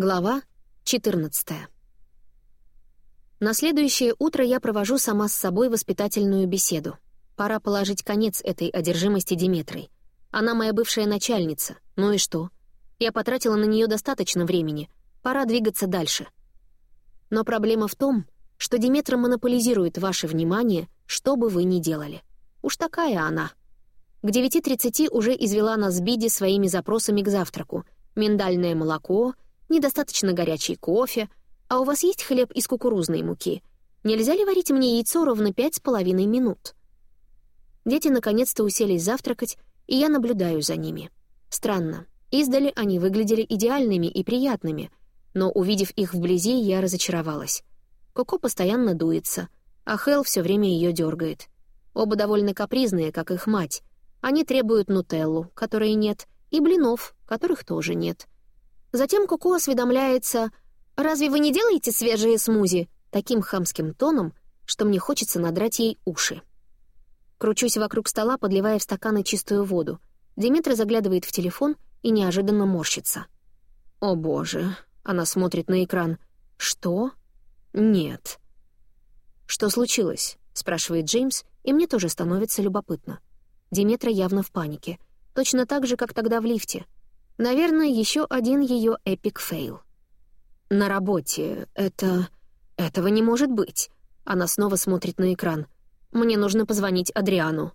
Глава 14 На следующее утро я провожу сама с собой воспитательную беседу. Пора положить конец этой одержимости Диметрой. Она моя бывшая начальница. Ну и что? Я потратила на нее достаточно времени. Пора двигаться дальше. Но проблема в том, что Диметра монополизирует ваше внимание, что бы вы ни делали. Уж такая она. К 9.30 уже извела нас Биди своими запросами к завтраку. Миндальное молоко — недостаточно горячий кофе, а у вас есть хлеб из кукурузной муки? Нельзя ли варить мне яйцо ровно пять с половиной минут?» Дети наконец-то уселись завтракать, и я наблюдаю за ними. Странно. Издали они выглядели идеальными и приятными, но, увидев их вблизи, я разочаровалась. Коко постоянно дуется, а Хел все время ее дергает. Оба довольно капризные, как их мать. Они требуют нутеллу, которой нет, и блинов, которых тоже нет — Затем Куку осведомляется «Разве вы не делаете свежие смузи?» таким хамским тоном, что мне хочется надрать ей уши. Кручусь вокруг стола, подливая в стаканы чистую воду. Диметра заглядывает в телефон и неожиданно морщится. «О боже!» — она смотрит на экран. «Что?» «Нет». «Что случилось?» — спрашивает Джеймс, и мне тоже становится любопытно. Диметра явно в панике. Точно так же, как тогда в лифте — Наверное, еще один ее epic fail. На работе это... Этого не может быть. Она снова смотрит на экран. Мне нужно позвонить Адриану.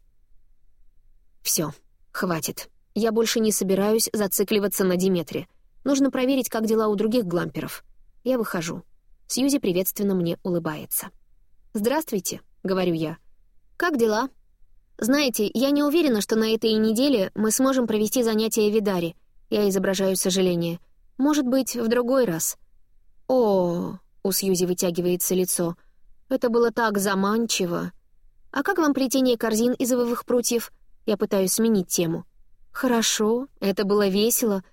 Все, хватит. Я больше не собираюсь зацикливаться на Диметре. Нужно проверить, как дела у других гламперов. Я выхожу. Сьюзи приветственно мне улыбается. «Здравствуйте», — говорю я. «Как дела?» «Знаете, я не уверена, что на этой неделе мы сможем провести занятия Видари. Я изображаю сожаление. Может быть, в другой раз. О, у Сьюзи вытягивается лицо. Это было так заманчиво. А как вам плетение корзин из ивовых прутьев? Я пытаюсь сменить тему. Хорошо, это было весело,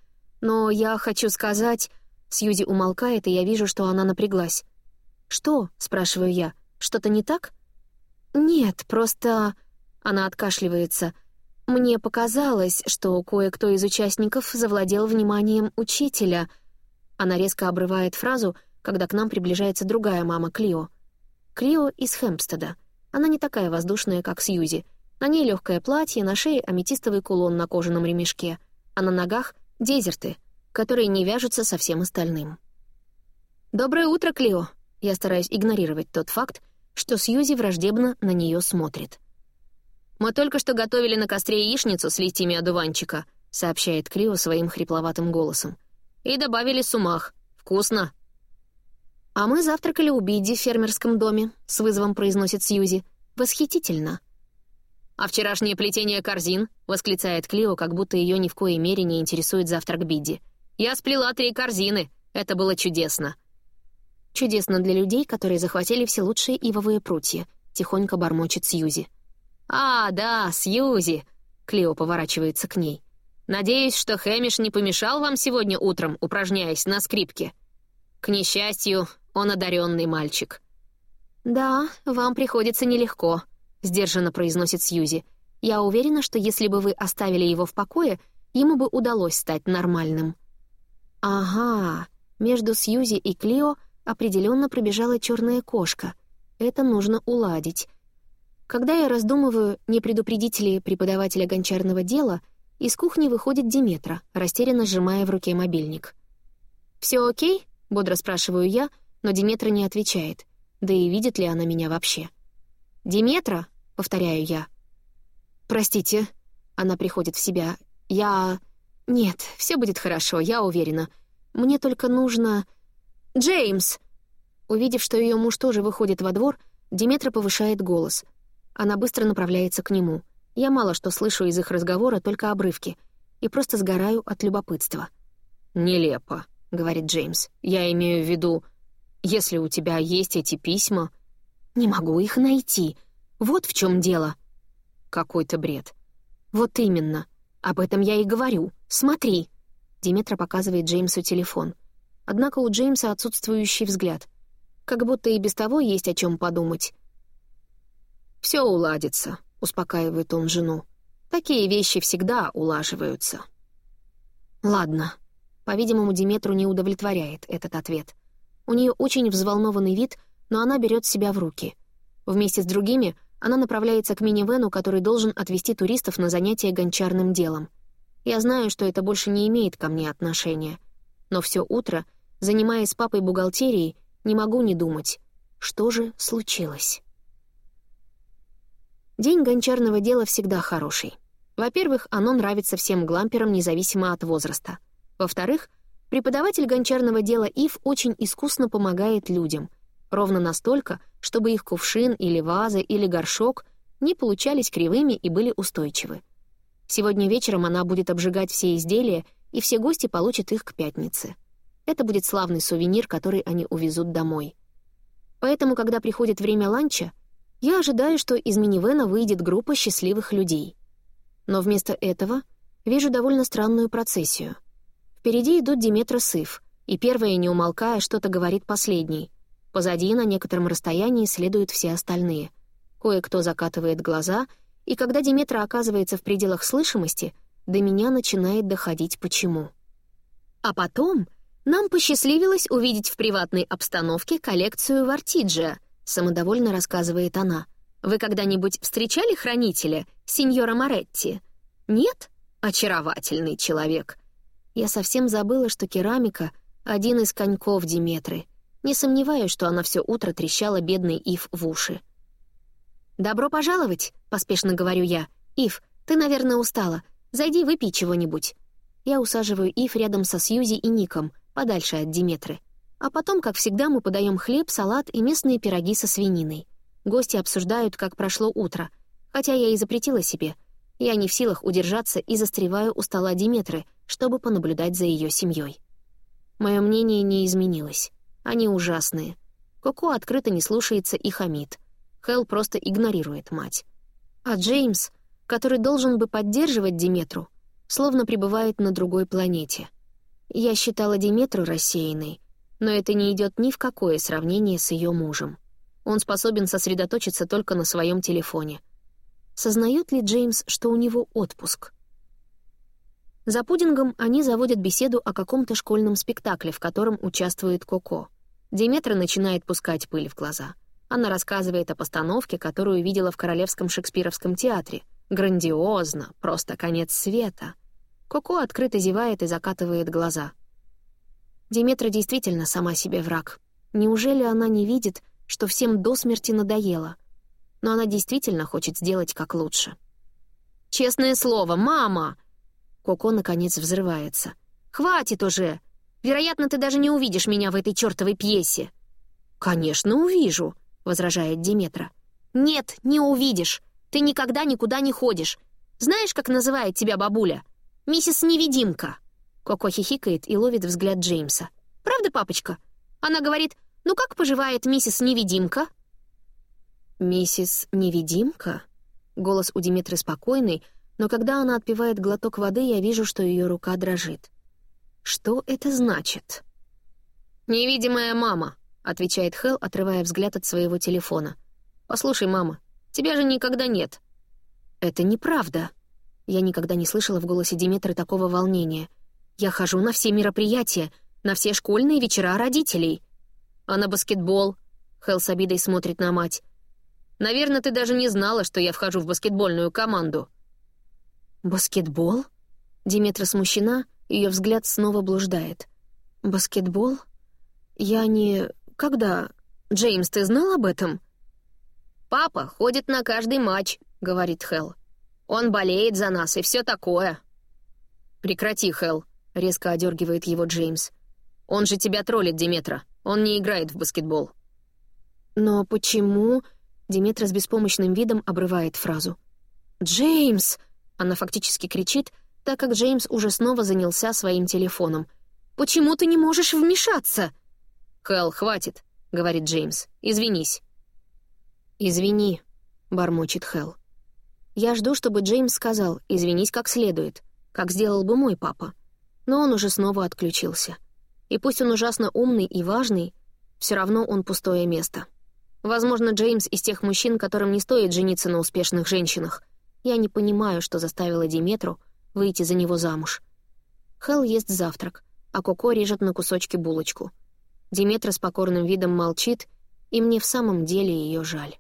но я хочу сказать... Сьюзи умолкает, и я вижу, что она напряглась. «Что?» — спрашиваю я. «Что-то не так?» «Нет, просто...» Она откашливается — мне показалось, что кое-кто из участников завладел вниманием учителя. Она резко обрывает фразу, когда к нам приближается другая мама Клио. Клио из Хэмпстеда. Она не такая воздушная, как Сьюзи. На ней легкое платье, на шее аметистовый кулон на кожаном ремешке, а на ногах — дезерты, которые не вяжутся со всем остальным. «Доброе утро, Клио!» Я стараюсь игнорировать тот факт, что Сьюзи враждебно на нее смотрит. «Мы только что готовили на костре яичницу с листьями одуванчика», — сообщает Клио своим хрипловатым голосом. «И добавили сумах. Вкусно». «А мы завтракали у Бидди в фермерском доме», — с вызовом произносит Сьюзи. «Восхитительно». «А вчерашнее плетение корзин?» — восклицает Клио, как будто ее ни в коей мере не интересует завтрак Бидди. «Я сплела три корзины. Это было чудесно». «Чудесно для людей, которые захватили все лучшие ивовые прутья», — тихонько бормочет Сьюзи. «А, да, Сьюзи!» — Клео поворачивается к ней. «Надеюсь, что Хэмиш не помешал вам сегодня утром, упражняясь на скрипке. К несчастью, он одаренный мальчик». «Да, вам приходится нелегко», — сдержанно произносит Сьюзи. «Я уверена, что если бы вы оставили его в покое, ему бы удалось стать нормальным». «Ага, между Сьюзи и Клио определенно пробежала черная кошка. Это нужно уладить». Когда я раздумываю, не предупредить ли преподавателя гончарного дела, из кухни выходит Диметра, растерянно сжимая в руке мобильник. «Все окей?» — бодро спрашиваю я, но Диметра не отвечает. Да и видит ли она меня вообще? «Диметра?» — повторяю я. «Простите». Она приходит в себя. «Я...» «Нет, все будет хорошо, я уверена. Мне только нужно...» «Джеймс!» Увидев, что ее муж тоже выходит во двор, Диметра повышает голос — она быстро направляется к нему. Я мало что слышу из их разговора, только обрывки. И просто сгораю от любопытства. «Нелепо», — говорит Джеймс. «Я имею в виду, если у тебя есть эти письма...» «Не могу их найти. Вот в чем дело». «Какой-то бред». «Вот именно. Об этом я и говорю. Смотри». Диметра показывает Джеймсу телефон. Однако у Джеймса отсутствующий взгляд. Как будто и без того есть о чем подумать. «Все уладится», — успокаивает он жену. «Такие вещи всегда улаживаются». «Ладно». По-видимому, Диметру не удовлетворяет этот ответ. У нее очень взволнованный вид, но она берет себя в руки. Вместе с другими она направляется к минивену, который должен отвезти туристов на занятия гончарным делом. Я знаю, что это больше не имеет ко мне отношения. Но все утро, занимаясь папой бухгалтерией, не могу не думать, что же случилось. День гончарного дела всегда хороший. Во-первых, оно нравится всем гламперам, независимо от возраста. Во-вторых, преподаватель гончарного дела Ив очень искусно помогает людям. Ровно настолько, чтобы их кувшин или ваза или горшок не получались кривыми и были устойчивы. Сегодня вечером она будет обжигать все изделия, и все гости получат их к пятнице. Это будет славный сувенир, который они увезут домой. Поэтому, когда приходит время ланча, я ожидаю, что из минивэна выйдет группа счастливых людей. Но вместо этого вижу довольно странную процессию. Впереди идут Диметра с Ив, и первая, не умолкая, что-то говорит последней. Позади на некотором расстоянии следуют все остальные. Кое-кто закатывает глаза, и когда Диметра оказывается в пределах слышимости, до меня начинает доходить почему. А потом нам посчастливилось увидеть в приватной обстановке коллекцию Вартиджа — самодовольно рассказывает она. «Вы когда-нибудь встречали хранителя, сеньора Моретти?» «Нет? Очаровательный человек». Я совсем забыла, что керамика — один из коньков Диметры. Не сомневаюсь, что она все утро трещала бедный Ив в уши. «Добро пожаловать», — поспешно говорю я. «Ив, ты, наверное, устала. Зайди, выпей чего-нибудь». Я усаживаю Ив рядом со Сьюзи и Ником, подальше от Диметры. А потом, как всегда, мы подаем хлеб, салат и местные пироги со свининой. Гости обсуждают, как прошло утро. Хотя я и запретила себе. Я не в силах удержаться и застреваю у стола Диметры, чтобы понаблюдать за ее семьей. Мое мнение не изменилось. Они ужасные. Коко открыто не слушается и хамит. Хелл просто игнорирует мать. А Джеймс, который должен бы поддерживать Диметру, словно пребывает на другой планете. Я считала Диметру рассеянной, но это не идет ни в какое сравнение с ее мужем. Он способен сосредоточиться только на своем телефоне. Сознает ли Джеймс, что у него отпуск? За пудингом они заводят беседу о каком-то школьном спектакле, в котором участвует Коко. Диметра начинает пускать пыль в глаза. Она рассказывает о постановке, которую видела в Королевском шекспировском театре. Грандиозно, просто конец света. Коко открыто зевает и закатывает глаза — Диметра действительно сама себе враг. Неужели она не видит, что всем до смерти надоело? Но она действительно хочет сделать как лучше. «Честное слово, мама!» Коко, наконец, взрывается. «Хватит уже! Вероятно, ты даже не увидишь меня в этой чертовой пьесе!» «Конечно, увижу!» — возражает Диметра. «Нет, не увидишь! Ты никогда никуда не ходишь! Знаешь, как называет тебя бабуля? Миссис Невидимка!» Коко хихикает и ловит взгляд Джеймса. «Правда, папочка?» Она говорит, «Ну как поживает миссис Невидимка?» «Миссис Невидимка?» Голос у Димитры спокойный, но когда она отпивает глоток воды, я вижу, что ее рука дрожит. «Что это значит?» «Невидимая мама», — отвечает Хелл, отрывая взгляд от своего телефона. «Послушай, мама, тебя же никогда нет». «Это неправда». Я никогда не слышала в голосе Димитры такого волнения — я хожу на все мероприятия, на все школьные вечера родителей. А на баскетбол? Хелл с обидой смотрит на мать. Наверное, ты даже не знала, что я вхожу в баскетбольную команду. Баскетбол? Диметра смущена, ее взгляд снова блуждает. Баскетбол? Я не... Когда? Джеймс, ты знал об этом? «Папа ходит на каждый матч», — говорит Хелл. «Он болеет за нас и все такое». «Прекрати, Хелл», — резко одергивает его Джеймс. «Он же тебя троллит, Диметра. Он не играет в баскетбол». «Но почему...» — Диметра с беспомощным видом обрывает фразу. «Джеймс!» — она фактически кричит, так как Джеймс уже снова занялся своим телефоном. «Почему ты не можешь вмешаться?» «Хелл, хватит», — говорит Джеймс. «Извинись». «Извини», — бормочет Хелл. «Я жду, чтобы Джеймс сказал «извинись как следует», как сделал бы мой папа но он уже снова отключился. И пусть он ужасно умный и важный, все равно он пустое место. Возможно, Джеймс из тех мужчин, которым не стоит жениться на успешных женщинах. Я не понимаю, что заставило Диметру выйти за него замуж. Хелл ест завтрак. а Коко режет на кусочки булочку. Диметра с покорным видом молчит, и мне в самом деле ее жаль.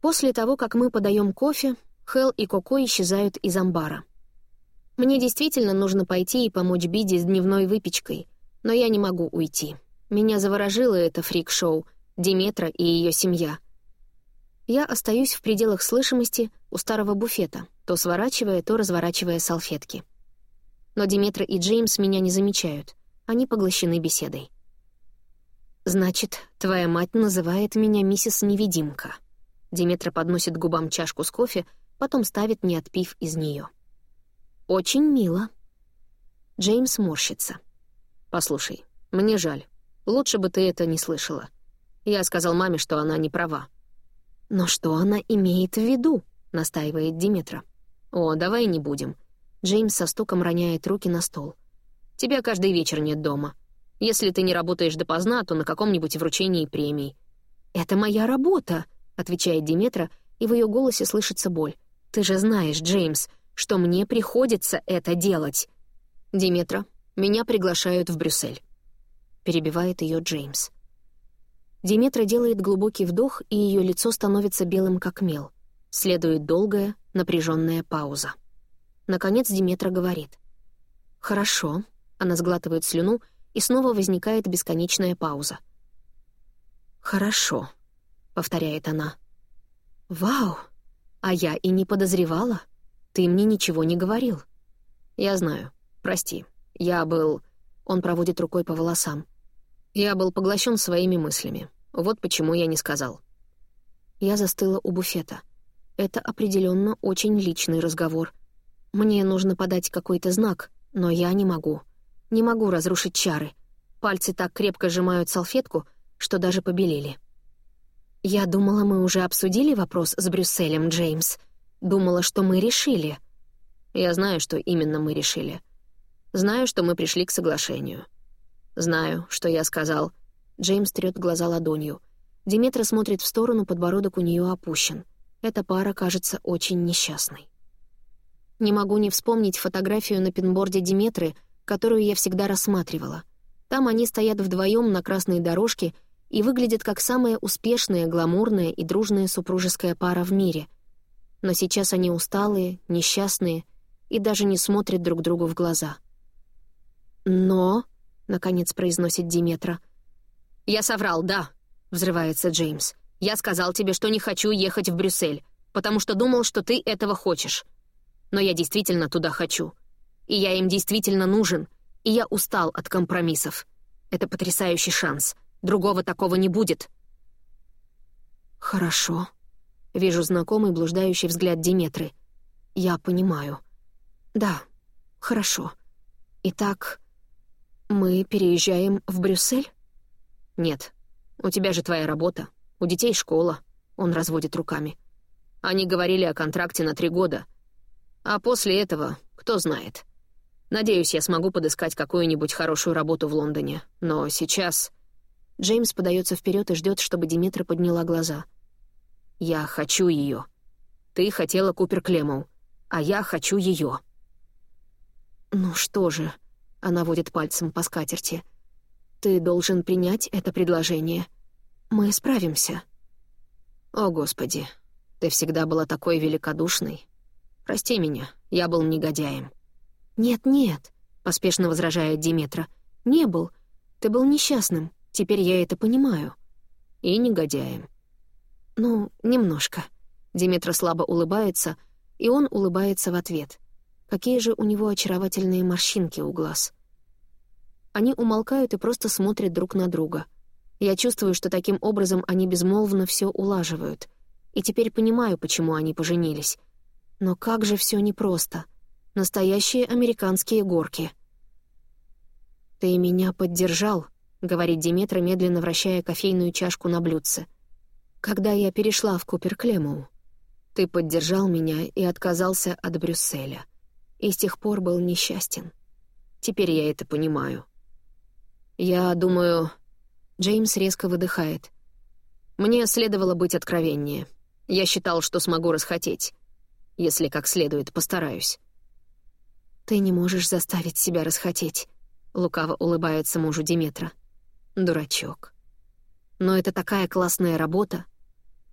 После того, как мы подаем кофе, Хел и Коко исчезают из амбара. Мне действительно нужно пойти и помочь Биди с дневной выпечкой, но я не могу уйти. Меня заворожило это фрик-шоу, Диметра и ее семья. Я остаюсь в пределах слышимости у старого буфета, то сворачивая, то разворачивая салфетки. Но Диметра и Джеймс меня не замечают, они поглощены беседой. «Значит, твоя мать называет меня миссис Невидимка». Диметра подносит губам чашку с кофе, потом ставит, не отпив из нее. «Очень мило». Джеймс морщится. «Послушай, мне жаль. Лучше бы ты это не слышала. Я сказал маме, что она не права». «Но что она имеет в виду?» — настаивает Диметра. «О, давай не будем». Джеймс со стуком роняет руки на стол. «Тебя каждый вечер нет дома. Если ты не работаешь допоздна, то на каком-нибудь вручении премий». «Это моя работа», отвечает Диметра, и в ее голосе слышится боль. «Ты же знаешь, Джеймс, что мне приходится это делать!» «Диметра, меня приглашают в Брюссель», — перебивает ее Джеймс. Диметра делает глубокий вдох, и ее лицо становится белым как мел. Следует долгая, напряженная пауза. Наконец Диметра говорит. «Хорошо», — она сглатывает слюну, и снова возникает бесконечная пауза. «Хорошо», повторяет она. «Вау! А я и не подозревала. Ты мне ничего не говорил». «Я знаю. Прости. Я был...» Он проводит рукой по волосам. «Я был поглощен своими мыслями. Вот почему я не сказал». Я застыла у буфета. Это определенно очень личный разговор. Мне нужно подать какой-то знак, но я не могу. Не могу разрушить чары. Пальцы так крепко сжимают салфетку, что даже побелели. «Я думала, мы уже обсудили вопрос с Брюсселем, Джеймс. Думала, что мы решили». «Я знаю, что именно мы решили. Знаю, что мы пришли к соглашению. Знаю, что я сказал». Джеймс трёт глаза ладонью. Диметра смотрит в сторону, подбородок у нее опущен. Эта пара кажется очень несчастной. Не могу не вспомнить фотографию на пинборде Диметры, которую я всегда рассматривала. Там они стоят вдвоем на красной дорожке — и выглядят как самая успешная, гламурная и дружная супружеская пара в мире. Но сейчас они усталые, несчастные и даже не смотрят друг другу в глаза. «Но...» — наконец произносит Диметра. «Я соврал, да», — взрывается Джеймс. «Я сказал тебе, что не хочу ехать в Брюссель, потому что думал, что ты этого хочешь. Но я действительно туда хочу. И я им действительно нужен, и я устал от компромиссов. Это потрясающий шанс — Другого такого не будет». «Хорошо». Вижу знакомый блуждающий взгляд Диметры. «Я понимаю. Да, хорошо. Итак, мы переезжаем в Брюссель?» «Нет. У тебя же твоя работа. У детей школа». Он разводит руками. «Они говорили о контракте на три года. А после этого, кто знает. Надеюсь, я смогу подыскать какую-нибудь хорошую работу в Лондоне. Но сейчас...» Джеймс подается вперед и ждет, чтобы Диметра подняла глаза. «Я хочу ее. Ты хотела Купер Клемоу, а я хочу ее. «Ну что же», — она водит пальцем по скатерти, — «ты должен принять это предложение. Мы справимся». «О, Господи, ты всегда была такой великодушной. Прости меня, я был негодяем». «Нет-нет», — поспешно возражает Диметра, — «не был. Ты был несчастным. Теперь я это понимаю. И негодяем. Ну, немножко. Диметра слабо улыбается, и он улыбается в ответ. Какие же у него очаровательные морщинки у глаз. Они умолкают и просто смотрят друг на друга. Я чувствую, что таким образом они безмолвно все улаживают. И теперь понимаю, почему они поженились. Но как же все непросто. Настоящие американские горки. «Ты меня поддержал», — говорит Диметра, медленно вращая кофейную чашку на блюдце. «Когда я перешла в Куперклемоу, ты поддержал меня и отказался от Брюсселя. И с тех пор был несчастен. Теперь я это понимаю. Я думаю...» Джеймс резко выдыхает. «Мне следовало быть откровеннее. Я считал, что смогу расхотеть. Если как следует, постараюсь». «Ты не можешь заставить себя расхотеть», — лукаво улыбается мужу Диметра. «Дурачок». «Но это такая классная работа».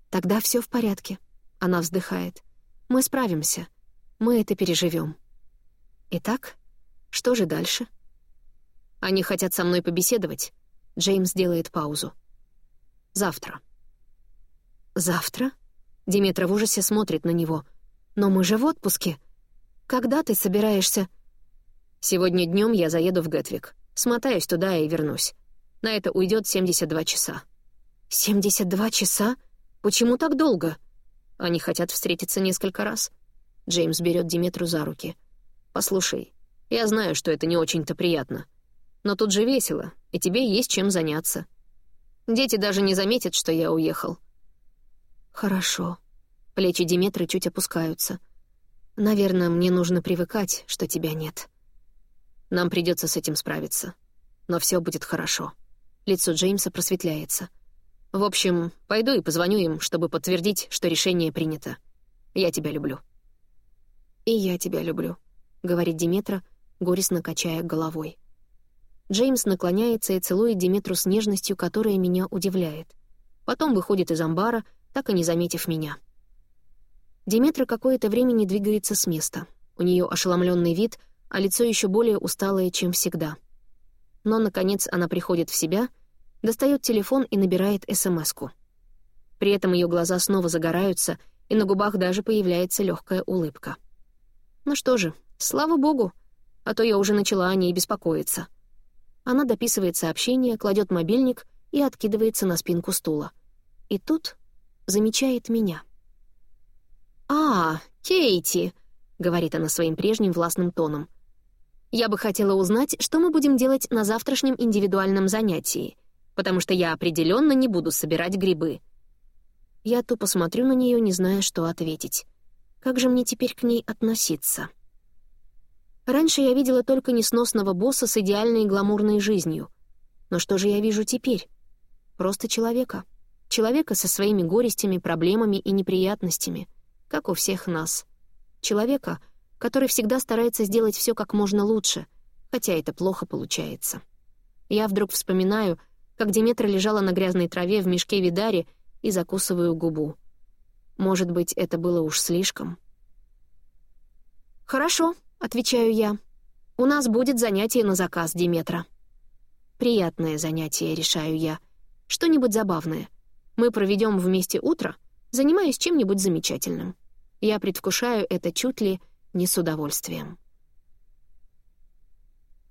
«Тогда все в порядке», — она вздыхает. «Мы справимся. Мы это переживем. Итак, что же дальше?» «Они хотят со мной побеседовать». Джеймс делает паузу. «Завтра». «Завтра?» Диметра в ужасе смотрит на него. «Но мы же в отпуске. Когда ты собираешься?» «Сегодня днем я заеду в Гетвик. Смотаюсь туда и вернусь. На это уйдет 72 часа». «72 часа? Почему так долго?» «Они хотят встретиться несколько раз». Джеймс берет Диметру за руки. «Послушай, я знаю, что это не очень-то приятно. Но тут же весело, и тебе есть чем заняться. Дети даже не заметят, что я уехал». «Хорошо». Плечи Диметры чуть опускаются. Наверное, мне нужно привыкать, что тебя нет. Нам придется с этим справиться. Но все будет хорошо. Лицо Джеймса просветляется. В общем, пойду и позвоню им, чтобы подтвердить, что решение принято. Я тебя люблю. И я тебя люблю, говорит Диметра, горестно качая головой. Джеймс наклоняется и целует Диметру с нежностью, которая меня удивляет. Потом выходит из амбара, так и не заметив меня. Диметра какое-то время не двигается с места. У нее ошеломленный вид, а лицо еще более усталое, чем всегда. Но, наконец, она приходит в себя, достает телефон и набирает СМС-ку. При этом ее глаза снова загораются, и на губах даже появляется легкая улыбка. Ну что же, слава богу, а то я уже начала о ней беспокоиться. Она дописывает сообщение, кладет мобильник и откидывается на спинку стула. И тут замечает меня — «А, Кейти», — говорит она своим прежним властным тоном. «Я бы хотела узнать, что мы будем делать на завтрашнем индивидуальном занятии, потому что я определенно не буду собирать грибы». Я тупо смотрю на нее, не зная, что ответить. Как же мне теперь к ней относиться? Раньше я видела только несносного босса с идеальной гламурной жизнью. Но что же я вижу теперь? Просто человека. Человека со своими горестями, проблемами и неприятностями — как у всех нас. Человека, который всегда старается сделать все как можно лучше, хотя это плохо получается. Я вдруг вспоминаю, как Диметра лежала на грязной траве в мешке Видари и закусываю губу. Может быть, это было уж слишком. «Хорошо», — отвечаю я. «У нас будет занятие на заказ, Диметра». «Приятное занятие», — решаю я. «Что-нибудь забавное. Мы проведем вместе утро, занимаюсь чем-нибудь замечательным. Я предвкушаю это чуть ли не с удовольствием.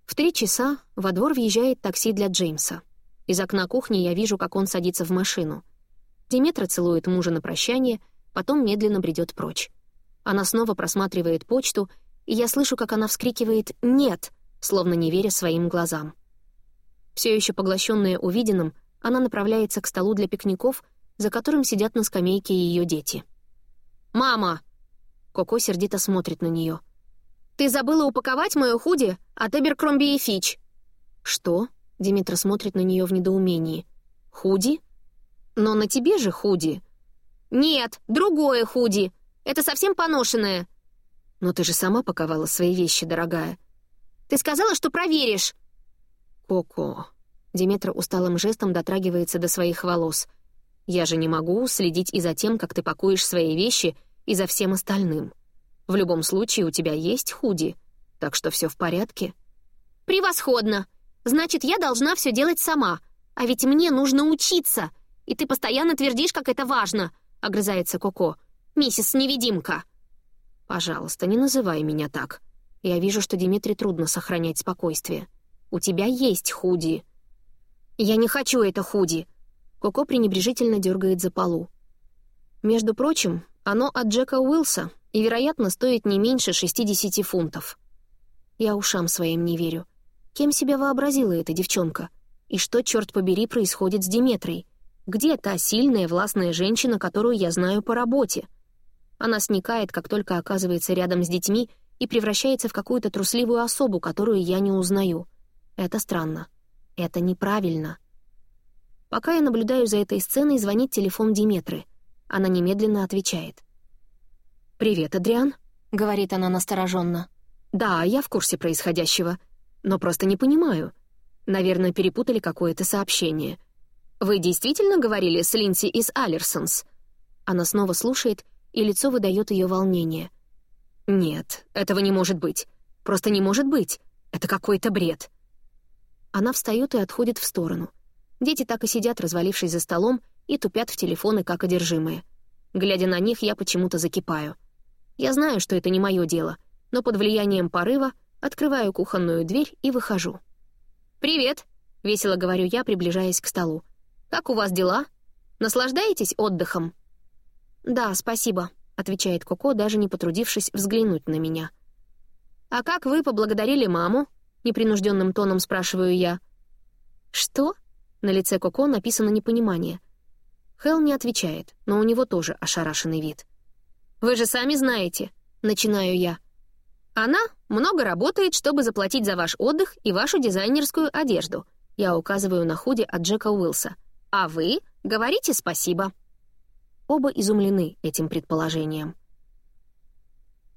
В три часа во двор въезжает такси для Джеймса. Из окна кухни я вижу, как он садится в машину. Диметра целует мужа на прощание, потом медленно бредет прочь. Она снова просматривает почту, и я слышу, как она вскрикивает «Нет!», словно не веря своим глазам. Все еще поглощенная увиденным, она направляется к столу для пикников, за которым сидят на скамейке ее дети. «Мама!» Коко сердито смотрит на нее. «Ты забыла упаковать мое худи от Эберкромби и Фич!» «Что?» — Димитра смотрит на нее в недоумении. «Худи? Но на тебе же худи!» «Нет, другое худи! Это совсем поношенное!» «Но ты же сама паковала свои вещи, дорогая!» «Ты сказала, что проверишь!» «Коко...» Диметра усталым жестом дотрагивается до своих волос — я же не могу следить и за тем, как ты пакуешь свои вещи, и за всем остальным. В любом случае у тебя есть худи, так что все в порядке». «Превосходно! Значит, я должна все делать сама. А ведь мне нужно учиться, и ты постоянно твердишь, как это важно», — огрызается Коко. «Миссис Невидимка». «Пожалуйста, не называй меня так. Я вижу, что Димитре трудно сохранять спокойствие. У тебя есть худи». «Я не хочу это худи», Коко пренебрежительно дергает за полу. Между прочим, оно от Джека Уилса и, вероятно, стоит не меньше 60 фунтов. Я ушам своим не верю. Кем себя вообразила эта девчонка? И что, черт побери, происходит с Диметрой? Где та сильная, властная женщина, которую я знаю по работе? Она сникает, как только оказывается рядом с детьми, и превращается в какую-то трусливую особу, которую я не узнаю. Это странно. Это неправильно. Пока я наблюдаю за этой сценой, звонит телефон Диметры. Она немедленно отвечает. «Привет, Адриан», — говорит она настороженно. «Да, я в курсе происходящего, но просто не понимаю. Наверное, перепутали какое-то сообщение. Вы действительно говорили с Линси из Аллерсонс?» Она снова слушает, и лицо выдает ее волнение. «Нет, этого не может быть. Просто не может быть. Это какой-то бред». Она встает и отходит в сторону. Дети так и сидят, развалившись за столом, и тупят в телефоны, как одержимые. Глядя на них, я почему-то закипаю. Я знаю, что это не мое дело, но под влиянием порыва открываю кухонную дверь и выхожу. «Привет!» — весело говорю я, приближаясь к столу. «Как у вас дела? Наслаждаетесь отдыхом?» «Да, спасибо», — отвечает Коко, даже не потрудившись взглянуть на меня. «А как вы поблагодарили маму?» — непринужденным тоном спрашиваю я. «Что?» — на лице Коко написано непонимание. Хелл не отвечает, но у него тоже ошарашенный вид. «Вы же сами знаете», — начинаю я. «Она много работает, чтобы заплатить за ваш отдых и вашу дизайнерскую одежду», я указываю на худи от Джека Уилса. «А вы говорите спасибо». Оба изумлены этим предположением.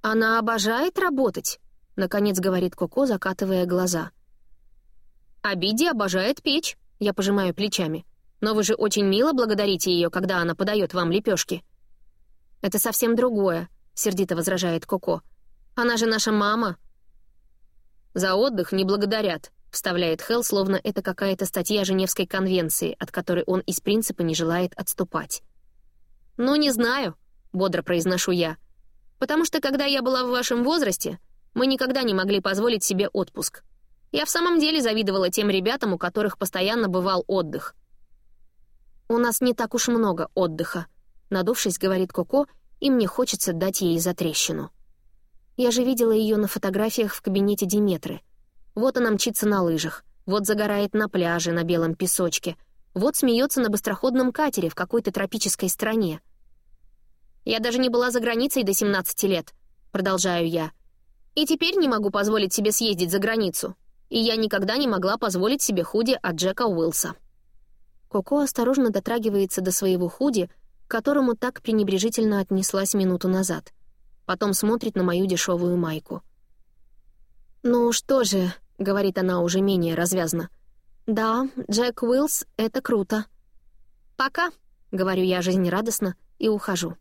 «Она обожает работать», — наконец говорит Коко, закатывая глаза. «А Бидди обожает печь», — я пожимаю плечами. «Но вы же очень мило благодарите ее, когда она подает вам лепешки». «Это совсем другое», — сердито возражает Коко. «Она же наша мама». «За отдых не благодарят», — вставляет Хелл, словно это какая-то статья Женевской конвенции, от которой он из принципа не желает отступать. «Ну, не знаю», — бодро произношу я. «Потому что, когда я была в вашем возрасте, мы никогда не могли позволить себе отпуск. Я в самом деле завидовала тем ребятам, у которых постоянно бывал отдых. «У нас не так уж много отдыха», — надувшись, говорит Коко, и мне хочется дать ей за трещину. Я же видела ее на фотографиях в кабинете Диметры. Вот она мчится на лыжах, вот загорает на пляже на белом песочке, вот смеется на быстроходном катере в какой-то тропической стране. Я даже не была за границей до 17 лет, продолжаю я. И теперь не могу позволить себе съездить за границу. И я никогда не могла позволить себе худи от Джека Уилса. Коко осторожно дотрагивается до своего худи, к которому так пренебрежительно отнеслась минуту назад. Потом смотрит на мою дешевую майку. «Ну что же», — говорит она уже менее развязно. «Да, Джек Уилс — это круто». «Пока», — говорю я жизнерадостно и ухожу.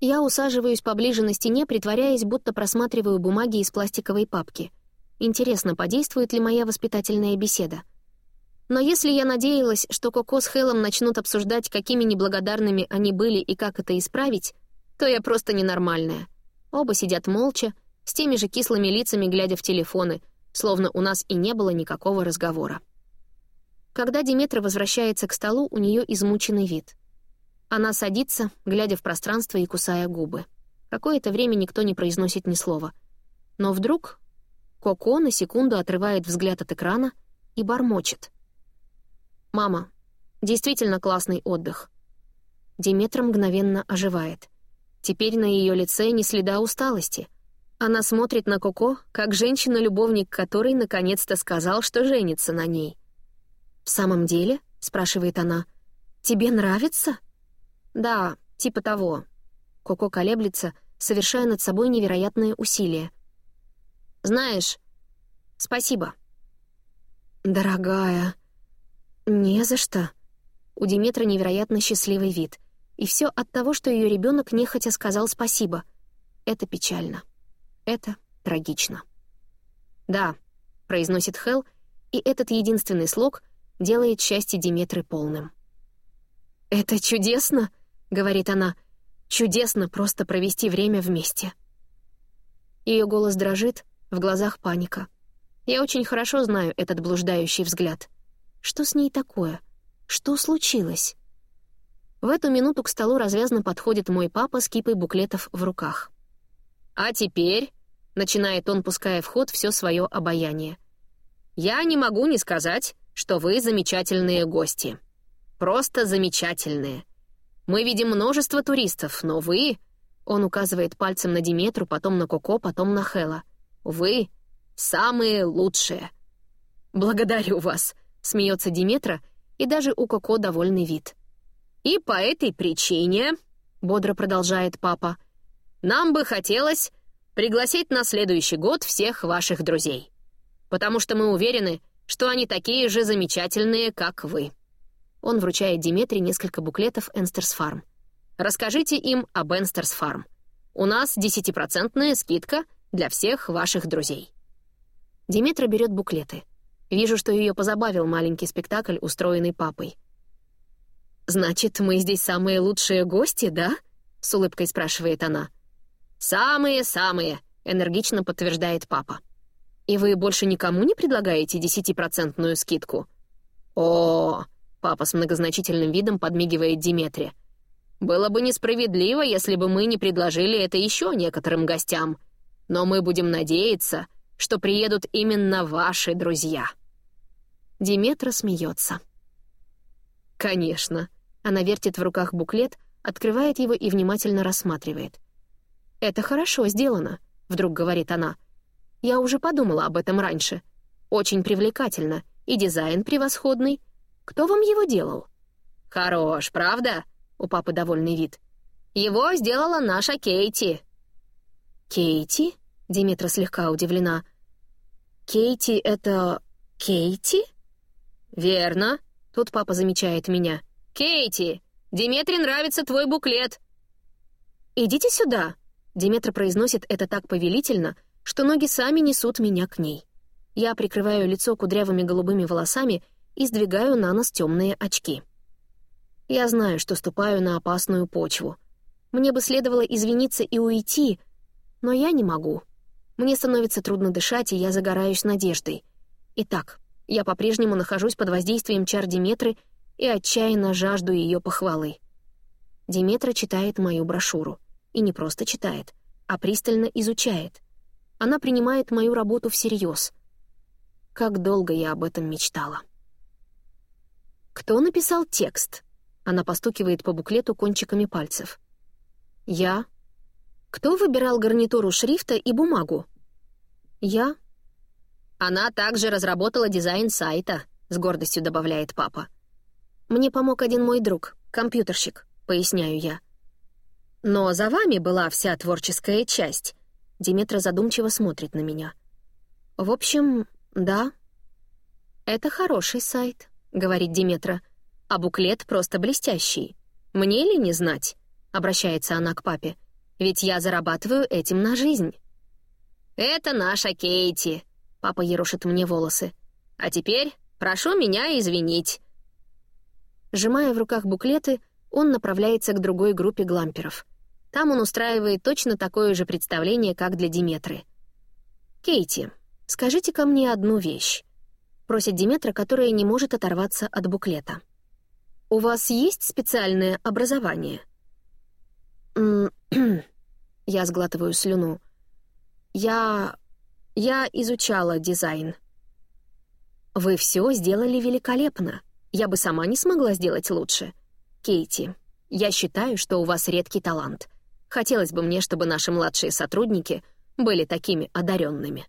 Я усаживаюсь поближе на стене, притворяясь, будто просматриваю бумаги из пластиковой папки. Интересно, подействует ли моя воспитательная беседа? Но если я надеялась, что Коко с Хелом начнут обсуждать, какими неблагодарными они были и как это исправить, то я просто ненормальная. Оба сидят молча, с теми же кислыми лицами, глядя в телефоны, словно у нас и не было никакого разговора. Когда Диметра возвращается к столу, у нее измученный вид — она садится, глядя в пространство и кусая губы. Какое-то время никто не произносит ни слова. Но вдруг Коко на секунду отрывает взгляд от экрана и бормочет. «Мама, действительно классный отдых». Диметра мгновенно оживает. Теперь на ее лице ни следа усталости. Она смотрит на Коко, как женщина-любовник которой наконец-то сказал, что женится на ней. «В самом деле?» — спрашивает она. «Тебе нравится?» «Да, типа того». Коко колеблется, совершая над собой невероятные усилия. «Знаешь, спасибо». «Дорогая, не за что». У Диметра невероятно счастливый вид. И все от того, что ее ребенок нехотя сказал спасибо. Это печально. Это трагично. «Да», — произносит Хел, и этот единственный слог делает счастье Диметры полным. «Это чудесно!» говорит она, чудесно просто провести время вместе. Ее голос дрожит, в глазах паника. Я очень хорошо знаю этот блуждающий взгляд. Что с ней такое? Что случилось? В эту минуту к столу развязно подходит мой папа с кипой буклетов в руках. «А теперь», — начинает он, пуская в ход все свое обаяние, «я не могу не сказать, что вы замечательные гости. Просто замечательные. Мы видим множество туристов, но вы...» Он указывает пальцем на Диметру, потом на Коко, потом на Хела. «Вы самые лучшие». «Благодарю вас», — смеется Диметра, и даже у Коко довольный вид. «И по этой причине», — бодро продолжает папа, «нам бы хотелось пригласить на следующий год всех ваших друзей. Потому что мы уверены, что они такие же замечательные, как вы». Он вручает Диметре несколько буклетов «Энстерс Фарм». «Расскажите им об «Энстерс Фарм». У нас десятипроцентная скидка для всех ваших друзей». Диметра берет буклеты. Вижу, что ее позабавил маленький спектакль, устроенный папой. «Значит, мы здесь самые лучшие гости, да?» — с улыбкой спрашивает она. «Самые-самые», — энергично подтверждает папа. «И вы больше никому не предлагаете десятипроцентную скидку?» «О, Папа с многозначительным видом подмигивает Диметре. «Было бы несправедливо, если бы мы не предложили это еще некоторым гостям. Но мы будем надеяться, что приедут именно ваши друзья». Диметра смеется. «Конечно». Она вертит в руках буклет, открывает его и внимательно рассматривает. «Это хорошо сделано», — вдруг говорит она. «Я уже подумала об этом раньше. Очень привлекательно, и дизайн превосходный, кто вам его делал?» «Хорош, правда?» — у папы довольный вид. «Его сделала наша Кейти». «Кейти?» — Димитра слегка удивлена. «Кейти — это... Кейти?» «Верно», — тут папа замечает меня. «Кейти, Диметре нравится твой буклет». «Идите сюда», — Диметра произносит это так повелительно, что ноги сами несут меня к ней. Я прикрываю лицо кудрявыми голубыми волосами и сдвигаю на нос темные очки. Я знаю, что ступаю на опасную почву. Мне бы следовало извиниться и уйти, но я не могу. Мне становится трудно дышать, и я загораюсь надеждой. Итак, я по-прежнему нахожусь под воздействием чар Диметры и отчаянно жажду ее похвалы. Диметра читает мою брошюру. И не просто читает, а пристально изучает. Она принимает мою работу всерьез. Как долго я об этом мечтала. «Кто написал текст?» Она постукивает по буклету кончиками пальцев. «Я». «Кто выбирал гарнитуру шрифта и бумагу?» «Я». «Она также разработала дизайн сайта», — с гордостью добавляет папа. «Мне помог один мой друг, компьютерщик», — поясняю я. «Но за вами была вся творческая часть», — Диметра задумчиво смотрит на меня. «В общем, да. Это хороший сайт», — говорит Диметра. «А буклет просто блестящий. Мне ли не знать?» — обращается она к папе. «Ведь я зарабатываю этим на жизнь». «Это наша Кейти», — папа ерошит мне волосы. «А теперь прошу меня извинить». Сжимая в руках буклеты, он направляется к другой группе гламперов. Там он устраивает точно такое же представление, как для Диметры. «Кейти, скажите ко мне одну вещь. — просит Диметра, которая не может оторваться от буклета. «У вас есть специальное образование?» Я сглатываю слюну. «Я... я изучала дизайн». «Вы все сделали великолепно. Я бы сама не смогла сделать лучше. Кейти, я считаю, что у вас редкий талант. Хотелось бы мне, чтобы наши младшие сотрудники были такими одаренными.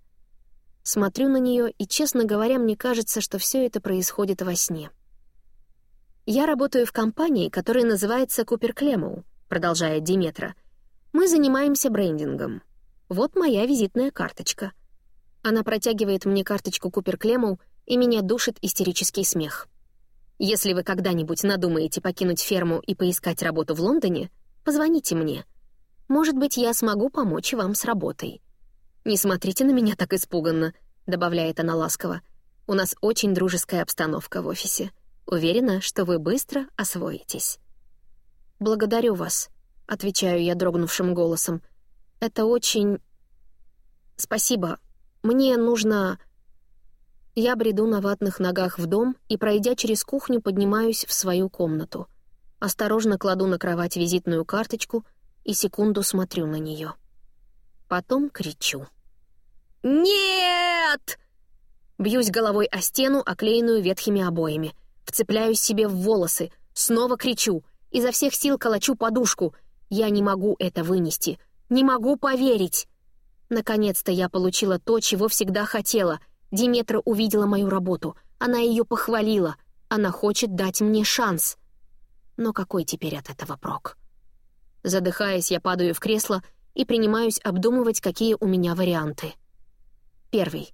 Смотрю на нее, и, честно говоря, мне кажется, что все это происходит во сне. «Я работаю в компании, которая называется Купер Клемоу», продолжает Диметра. «Мы занимаемся брендингом. Вот моя визитная карточка». Она протягивает мне карточку Купер Клемоу, и меня душит истерический смех. «Если вы когда-нибудь надумаете покинуть ферму и поискать работу в Лондоне, позвоните мне. Может быть, я смогу помочь вам с работой. «Не смотрите на меня так испуганно», — добавляет она ласково. «У нас очень дружеская обстановка в офисе. Уверена, что вы быстро освоитесь». «Благодарю вас», — отвечаю я дрогнувшим голосом. «Это очень... Спасибо. Мне нужно...» Я бреду на ватных ногах в дом и, пройдя через кухню, поднимаюсь в свою комнату. Осторожно кладу на кровать визитную карточку и секунду смотрю на нее. Потом кричу. «Нет!» Бьюсь головой о стену, оклеенную ветхими обоями. Вцепляюсь себе в волосы, снова кричу, изо всех сил колочу подушку. Я не могу это вынести, не могу поверить. Наконец-то я получила то, чего всегда хотела. Диметра увидела мою работу, она ее похвалила, она хочет дать мне шанс. Но какой теперь от этого прок? Задыхаясь, я падаю в кресло и принимаюсь обдумывать, какие у меня варианты. Первый.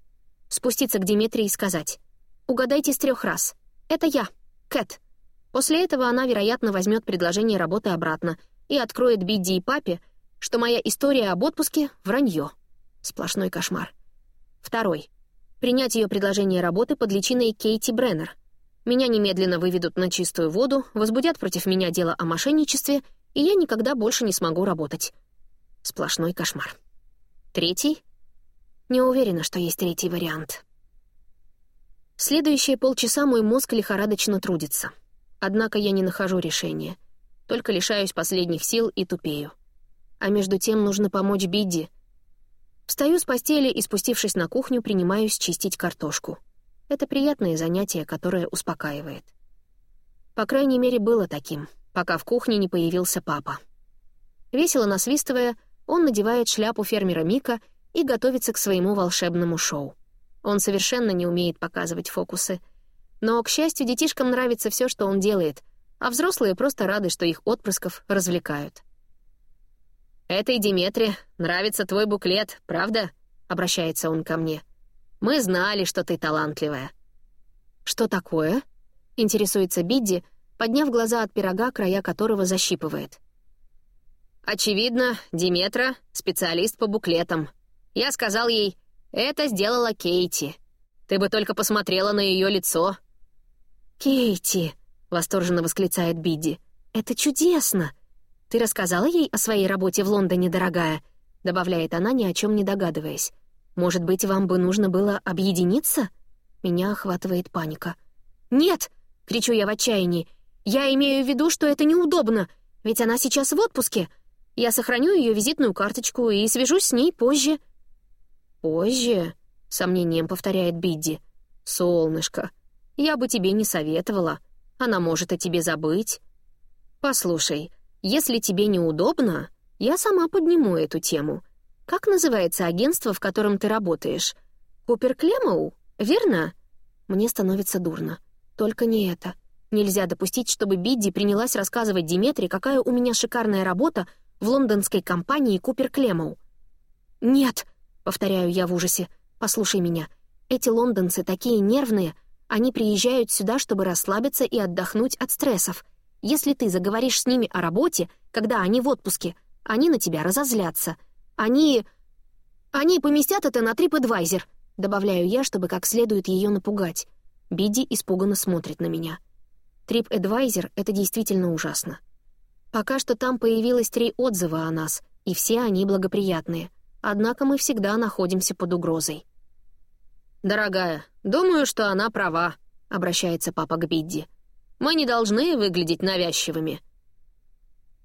Спуститься к Диметрии и сказать. «Угадайте с трех раз. Это я, Кэт». После этого она, вероятно, возьмет предложение работы обратно и откроет Бидди и папе, что моя история об отпуске — вранье. Сплошной кошмар. Второй. Принять ее предложение работы под личиной Кейти Бреннер. Меня немедленно выведут на чистую воду, возбудят против меня дело о мошенничестве, и я никогда больше не смогу работать. Сплошной кошмар. Третий? Не уверена, что есть третий вариант. Следующие полчаса мой мозг лихорадочно трудится. Однако я не нахожу решения. Только лишаюсь последних сил и тупею. А между тем нужно помочь Бидди. Встаю с постели и, спустившись на кухню, принимаюсь чистить картошку. Это приятное занятие, которое успокаивает. По крайней мере, было таким, пока в кухне не появился папа. Весело насвистывая, он надевает шляпу фермера Мика и готовится к своему волшебному шоу. Он совершенно не умеет показывать фокусы — но, к счастью, детишкам нравится все, что он делает, а взрослые просто рады, что их отпрысков развлекают. «Этой Диметре нравится твой буклет, правда?» — обращается он ко мне. «Мы знали, что ты талантливая». «Что такое?» — интересуется Бидди, подняв глаза от пирога, края которого защипывает. «Очевидно, Диметра — специалист по буклетам. Я сказал ей, это сделала Кейти. Ты бы только посмотрела на ее лицо, «Кейти!» — восторженно восклицает Бидди. «Это чудесно! Ты рассказала ей о своей работе в Лондоне, дорогая?» — добавляет она, ни о чем не догадываясь. «Может быть, вам бы нужно было объединиться?» Меня охватывает паника. «Нет!» — кричу я в отчаянии. «Я имею в виду, что это неудобно, ведь она сейчас в отпуске. Я сохраню ее визитную карточку и свяжусь с ней позже». «Позже?» — сомнением повторяет Бидди. «Солнышко, я бы тебе не советовала. Она может о тебе забыть. Послушай, если тебе неудобно, я сама подниму эту тему. Как называется агентство, в котором ты работаешь? Купер Клемоу, верно? Мне становится дурно. Только не это. Нельзя допустить, чтобы Бидди принялась рассказывать Диметре, какая у меня шикарная работа в лондонской компании Купер Клемоу. «Нет», — повторяю я в ужасе, — «послушай меня. Эти лондонцы такие нервные, они приезжают сюда, чтобы расслабиться и отдохнуть от стрессов. Если ты заговоришь с ними о работе, когда они в отпуске, они на тебя разозлятся. Они... Они поместят это на TripAdvisor, добавляю я, чтобы как следует ее напугать. Биди испуганно смотрит на меня. TripAdvisor — это действительно ужасно. Пока что там появилось три отзыва о нас, и все они благоприятные. Однако мы всегда находимся под угрозой. «Дорогая, думаю, что она права», — обращается папа к Бидди. «Мы не должны выглядеть навязчивыми».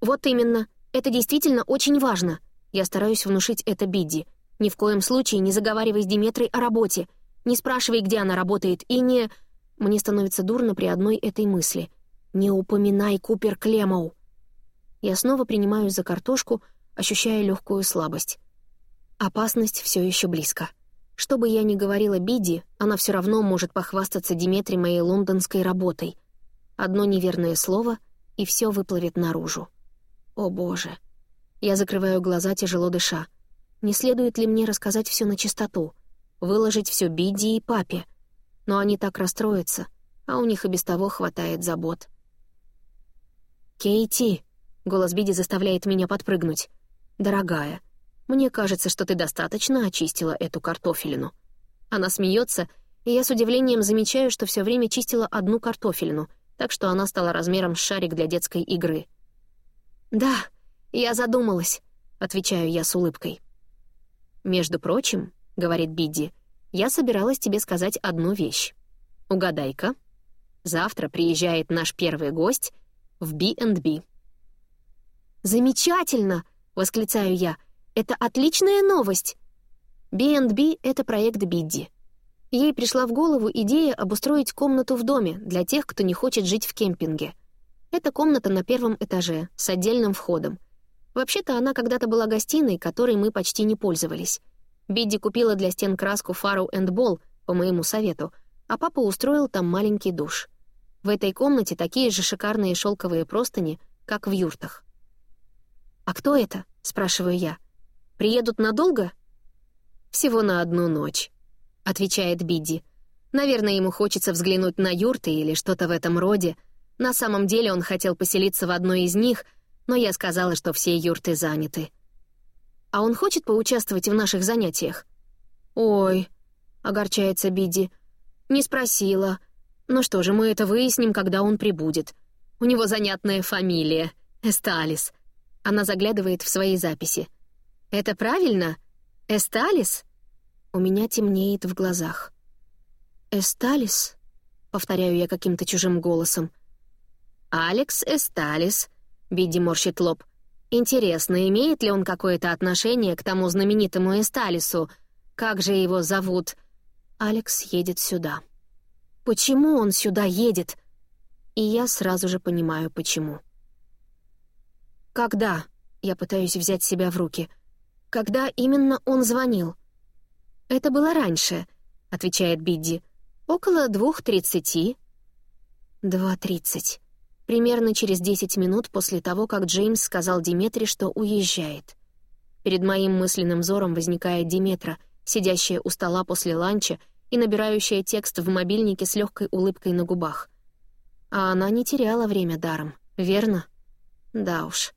«Вот именно. Это действительно очень важно. Я стараюсь внушить это Бидди. Ни в коем случае не заговаривай с Диметрой о работе. Не спрашивай, где она работает, и не... Мне становится дурно при одной этой мысли. Не упоминай Купер Клемоу. Я снова принимаюсь за картошку, ощущая легкую слабость. Опасность все еще близко. Что бы я ни говорила Биди, она все равно может похвастаться Диметре моей лондонской работой. Одно неверное слово, и все выплывет наружу. О боже. Я закрываю глаза, тяжело дыша. Не следует ли мне рассказать все на чистоту? Выложить все Биди и папе? Но они так расстроятся, а у них и без того хватает забот. «Кейти!» — голос Биди заставляет меня подпрыгнуть. «Дорогая, мне кажется, что ты достаточно очистила эту картофелину». Она смеется, и я с удивлением замечаю, что все время чистила одну картофелину, так что она стала размером с шарик для детской игры. «Да, я задумалась», — отвечаю я с улыбкой. «Между прочим», — говорит Бидди, — «я собиралась тебе сказать одну вещь. Угадай-ка. Завтра приезжает наш первый гость в B&B». «Замечательно!» — восклицаю я. Это отличная новость!» B&B — это проект Бидди. Ей пришла в голову идея обустроить комнату в доме для тех, кто не хочет жить в кемпинге. Это комната на первом этаже, с отдельным входом. Вообще-то она когда-то была гостиной, которой мы почти не пользовались. Бидди купила для стен краску Farrow and Ball, по моему совету, а папа устроил там маленький душ. В этой комнате такие же шикарные шелковые простыни, как в юртах. «А кто это?» — спрашиваю я. Приедут надолго?» «Всего на одну ночь», — отвечает Бидди. «Наверное, ему хочется взглянуть на юрты или что-то в этом роде. На самом деле он хотел поселиться в одной из них, но я сказала, что все юрты заняты. А он хочет поучаствовать в наших занятиях?» «Ой», — огорчается Бидди, — «не спросила. Ну что же, мы это выясним, когда он прибудет. У него занятная фамилия — Эсталис». Она заглядывает в свои записи. «Это правильно? Эсталис?» У меня темнеет в глазах. «Эсталис?» — повторяю я каким-то чужим голосом. «Алекс Эсталис», — Бидди морщит лоб. «Интересно, имеет ли он какое-то отношение к тому знаменитому Эсталису? Как же его зовут?» «Алекс едет сюда». «Почему он сюда едет?» И я сразу же понимаю, почему. «Когда?» — я пытаюсь взять себя в руки — когда именно он звонил?» «Это было раньше», — отвечает Бидди. «Около двух тридцати». «Два тридцать». Примерно через десять минут после того, как Джеймс сказал Диметре, что уезжает. Перед моим мысленным взором возникает Диметра, сидящая у стола после ланча и набирающая текст в мобильнике с легкой улыбкой на губах. А она не теряла время даром, верно? Да уж,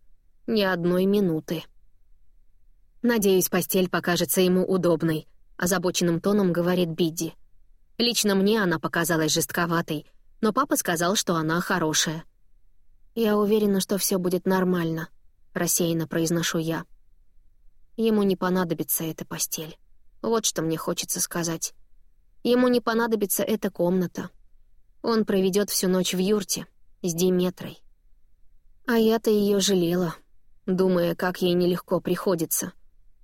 ни одной минуты. «Надеюсь, постель покажется ему удобной», — озабоченным тоном говорит Бидди. «Лично мне она показалась жестковатой, но папа сказал, что она хорошая». «Я уверена, что все будет нормально», — рассеянно произношу я. Ему не понадобится эта постель. Вот что мне хочется сказать. Ему не понадобится эта комната. Он проведет всю ночь в юрте с Диметрой. А я-то ее жалела, думая, как ей нелегко приходится.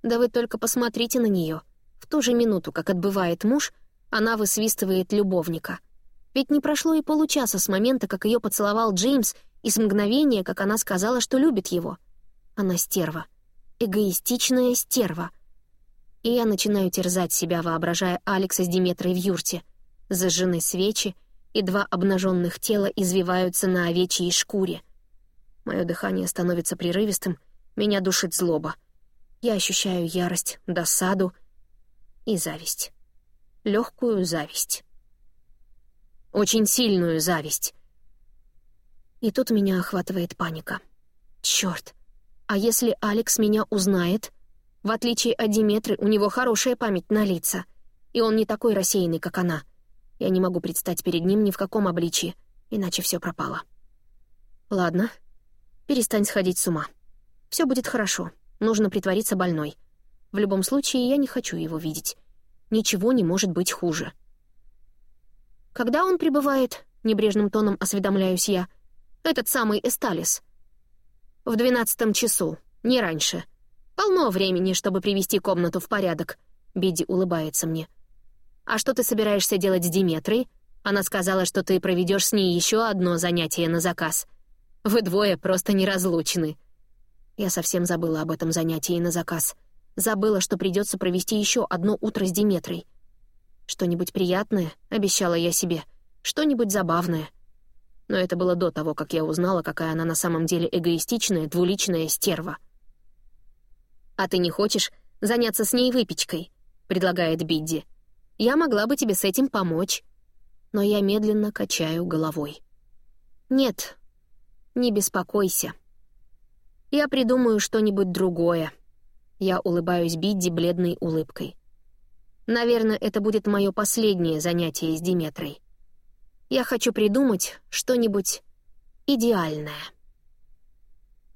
Да вы только посмотрите на нее. В ту же минуту, как отбывает муж, она высвистывает любовника. Ведь не прошло и получаса с момента, как ее поцеловал Джеймс, и с мгновения, как она сказала, что любит его. Она стерва. Эгоистичная стерва. И я начинаю терзать себя, воображая Алекса с Диметрой в юрте. Зажжены свечи, и два обнаженных тела извиваются на овечьей шкуре. Мое дыхание становится прерывистым, меня душит злоба — я ощущаю ярость, досаду и зависть. Легкую зависть. Очень сильную зависть. И тут меня охватывает паника. Черт! А если Алекс меня узнает? В отличие от Диметры, у него хорошая память на лица. И он не такой рассеянный, как она. Я не могу предстать перед ним ни в каком обличии, иначе все пропало. Ладно, перестань сходить с ума. Все будет хорошо. Нужно притвориться больной. В любом случае, я не хочу его видеть. Ничего не может быть хуже. «Когда он прибывает?» — небрежным тоном осведомляюсь я. «Этот самый Эсталис». «В двенадцатом часу, не раньше. Полно времени, чтобы привести комнату в порядок», — Бидди улыбается мне. «А что ты собираешься делать с Диметрой? Она сказала, что ты проведешь с ней еще одно занятие на заказ. Вы двое просто неразлучны». Я совсем забыла об этом занятии на заказ. Забыла, что придется провести еще одно утро с Диметрой. Что-нибудь приятное, обещала я себе. Что-нибудь забавное. Но это было до того, как я узнала, какая она на самом деле эгоистичная, двуличная стерва. «А ты не хочешь заняться с ней выпечкой?» — предлагает Бидди. «Я могла бы тебе с этим помочь». Но я медленно качаю головой. «Нет, не беспокойся». Я придумаю что-нибудь другое. Я улыбаюсь Бидди бледной улыбкой. Наверное, это будет мое последнее занятие с Диметрой. Я хочу придумать что-нибудь идеальное.